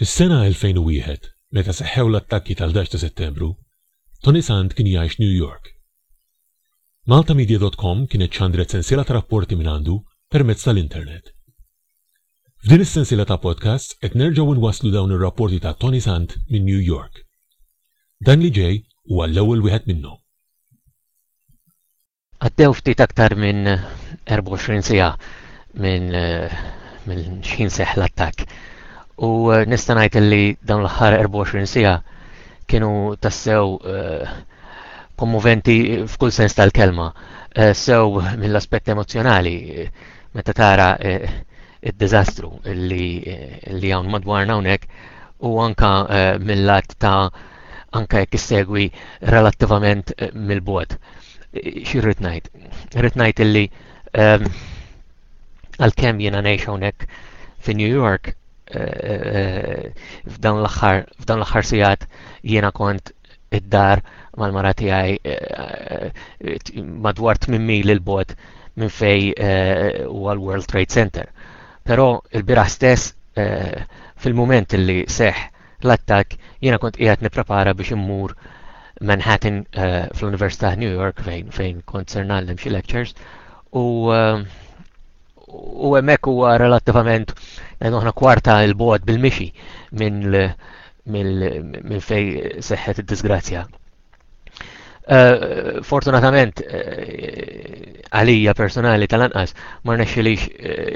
Fis-sena 2001, meta seħħew l-attakki tal-11 ta' Settembru, Tony Sant kien jgħix New York. Maltamedia dot com kienet xandret sensiela ta' rapporti mingħandu permezz tal-internet. F'din is-sensiela ta' podcasts qed nerġgħu nwasslu dawn ir-rapporti ta' Tony Sant minn New York. Dan li ġej huwa l-ewwel wieħed minnhom. Għaddew ftit aktar minn 24 siegħa minn min xħin seħ l-attakk. U eh, nista' ngħid li dawn l-aħħar 24 siegħa kienu tassew eh, kommoventi f'kull sens tal-kelma, eh, sew mill-aspett emozjonali meta tara id-diżastru li, li hawn madwarna hawnhekk u anka eh, mill-lat ta' anka jekk issegwi relattivament eh, mill-bot. Xi rrid ngħid? Rrid ngħid illi ehm, għalkemm jiena ngħix hawnhekk fi New York eh, f'dawn l-aħħar f'dawn l-aħħar sigħat jiena kont id-dar mal-mara tiegħi eh, eh, madwar 8 mil il bot minn fej eh, huwa l-World Trade Center. Però il-bira stess fil-moment li seħ l-attak jiena kont qiegħed nipprepara biex immur Manhattan fl-Università New York fejn fejn kont ser nagħllem xi lectures u u hemmhekk huwa relattivament eh, noħna kwarta il bogħod bil-mixi minn fej seħħet id-disgrazzja. Eh, fortunatament eh, għalija personali tal-anqas ma rnexxilix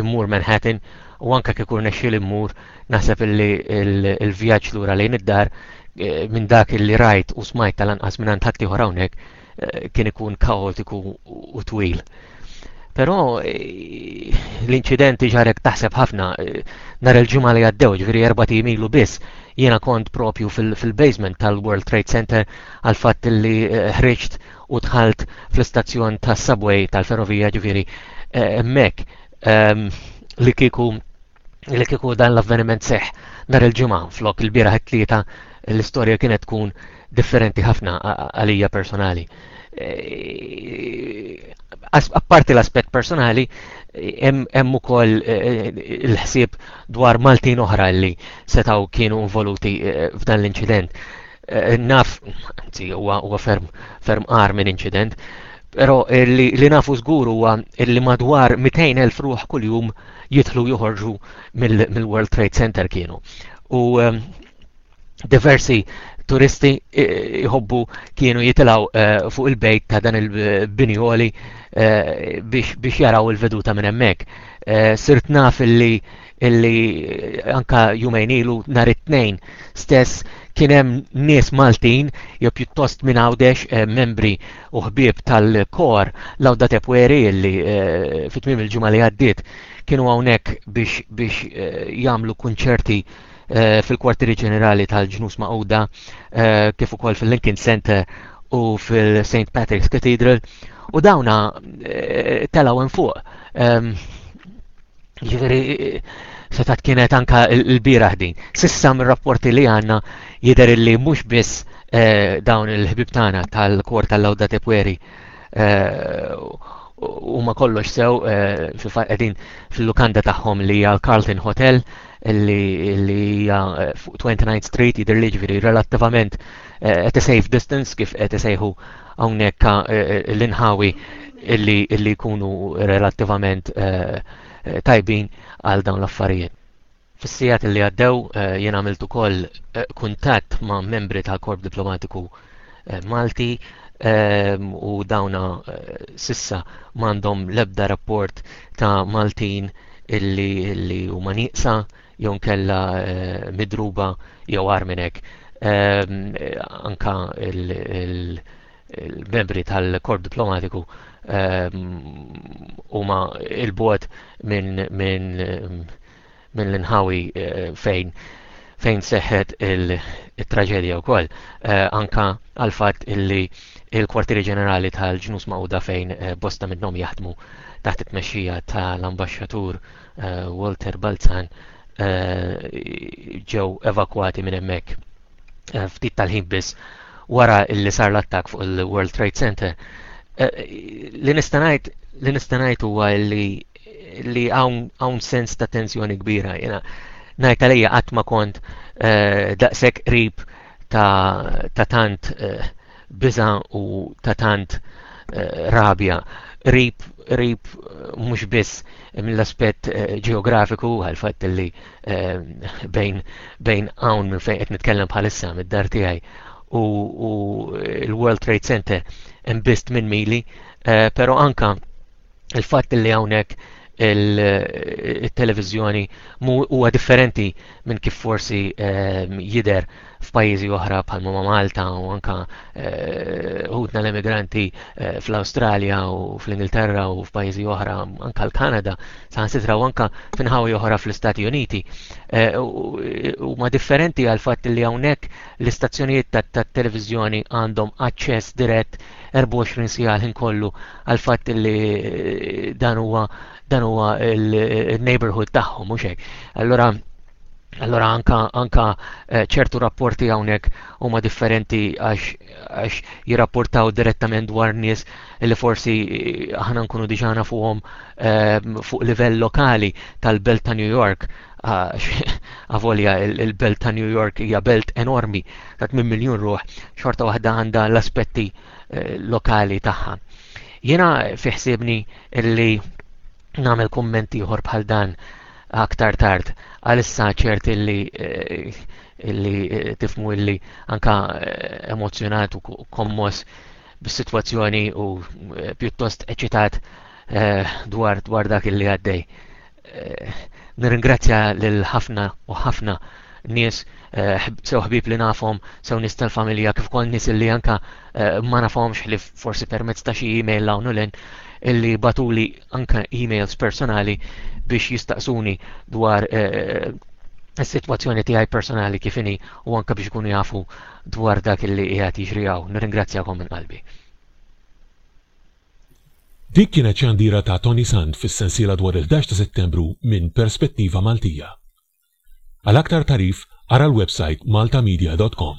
immur Manhattan u anke kieku rnexxil immur naħseb li l-vjaġġ lura lejn id-dar minn dak li rajt u smajt tal-anqas minn għand ħadd ieħor hawnhekk eh, kien ikun kaotiku u twil. Però eh, l-inċidenti ġarek taħseb ħafna eh, nhar il-ġimgħa li għaddew, ġifieri erba' ilu biss, jiena kont propju fil-basement tal-World Trade Center għal fatt li eh, ħriġt u dħalt fl-istazzjon tas-subway tal-ferrovija ġifieri hemmhekk ehm, li kieku li kieku dan l-avveniment seħħ nhar il-Ġimgħa flok il-bieraħ it-Tlieta l-istorja kienet tkun differenti ħafna għalija personali. E, apparti l-aspett personali, hemm ukoll e, il-ħsieb dwar Maltin oħra li setgħu kienu involuti e, f'dan l-inċident. Eh, naf, anzi, huwa ferm, ferm qar minn incident, pero eh, li, li nafu żgur huwa li madwar 200,000 ruħ kuljum jidħlu joħorġu mill-World Trade Center kienu. U eh, diversi turisti jħobbu kienu jitilaw fuq il-bejt ta' dan il-binjoli biex jaraw il-veduta minn hemmhekk. Sirt naf li illi anka jumejn ilu nhar it-tnejn stess kien hemm nies Maltin jew pjuttost minn Għawdex eh, membri u ħbieb tal-kor Lawda Tepweri li eh, fit tmiem il-ġimgħa li għaddiet kienu hawnhekk biex biex eh, jagħmlu kunċerti fil-kwartieri ġenerali tal-ġnus Magħquda kif ukoll fil-Lincoln Center u fil-St. Patrick's Cathedral u dawna telaw hemm fuq ehm, Ġifieri setat kienet anka l-bieraħ din. Sissa mir-rapporti li għandna jidher li mhux biss eh, dawn il-ħbib tagħna tal-kor tal-Lawda Tepweri eh, huma kollox sew eh, qegħdin fil-lukanda tagħhom li hija Carlton Hotel li hija eh, fuq 29th Street jidher li ġifieri relattivament eh, at a safe distance kif qed isejħu hawnhekk eh, l-inħawi illi jkunu relattivament tajbin għal dawn l-affarijiet. Fis-sijat li għaddew jien għamilt ukoll kuntatt ma' membri tal-Korp Diplomatiku eh, Malti ehm, u dawna eh, sissa m'għandhom l-ebda rapport ta' Maltin illi illi huma nieqsa jew nkella eh, midruba jew għar minn hekk. Ehm, anka il-membri tal-korp diplomatiku ehm, huma il-bot minn minn l-inħawi fejn fejn seħħet il-traġedja wkoll eh, anka għal fatt illi il-kwartieri ġenerali tal-ġnus mawda fejn eh, bosta minnhom jaħdmu taħt it-tmexxija tal-ambaxxatur eh, Walter Balzan ġew evakwati minn hemmhekk. eh, ftit tal-ħin biss wara li sar l-attak fuq il-World Trade Center. Eh, li nistanajt li nistanajt huwa li li hawn sens ta' tensjoni kbira jena ngħid għalija qatt ma kont eh, daqshekk qrib ta' tant eh, biża' u ta' tant eh, rabja rib rib eh, mhux biss mill-aspett eh, ġeografiku għal fatt li bejn bejn hawn minn fejn qed nitkellem bħalissa mid-dar tiegħi u, l-World Trade Center hemm biss minn mili, però anka il-fatt li hawnhekk il-televizjoni huwa differenti minn kif forsi ehm, jider f'pajjiżi oħra bħal ma Malta u anka eh, ħutna l-emigranti eh, fl-Awstralja u fl-Ingilterra u f'pajjiżi oħra anka l-Kanada saħansitra u anka finħawi oħra fl-Istati Uniti eh, huma differenti għal fatt li hawnhekk l-istazzjonijiet tat-televiżjoni għandhom aċċess dirett 24 sija ħin kollu għal fatt li dan huwa dan huwa il-neighborhood tagħhom mhux hekk. Allura Allora anka, anka eh, ċertu rapporti hawnhekk huma differenti għax jirrapportaw direttament dwar nies li forsi eh, aħna nkunu diġà nafuhom eh, fuq livell lokali tal-belt ta' New York. Ah, avolja il-belt ta' New York hija belt enormi ta' 8 miljun ruħ, xorta waħda għandha l-aspetti eh, lokali tagħha. Jiena fiħsibni illi nagħmel kumment ieħor bħal dan aktar tard għalissa ċert illi eh, illi eh, tifmu illi anka emozjonat u kommos bis-sitwazzjoni u pjuttost eċitat dwar dwar dak illi għaddej. Eh, nirringrazzja lil ħafna u ħafna nies eh, sew ħbib li nafhom, sew nies tal-familja kif ukoll nies li anka eh, ma nafhomx li forsi permezz ta' xi email hawn u len illi batuli anka emails personali biex jistaqsuni dwar is-sitwazzjoni tiegħi personali kif inhi u anke biex ikunu jafu dwar dak illi qiegħed jiġri hawn. Nirringrazzjakom minn qalbi. Dik kienet xandira ta' Toni Sant fis-sensiela dwar il-ħdax ta' Settembru minn perspettiva Maltija. Għal aktar tagħrif ara l-websajt maltamedia dot com.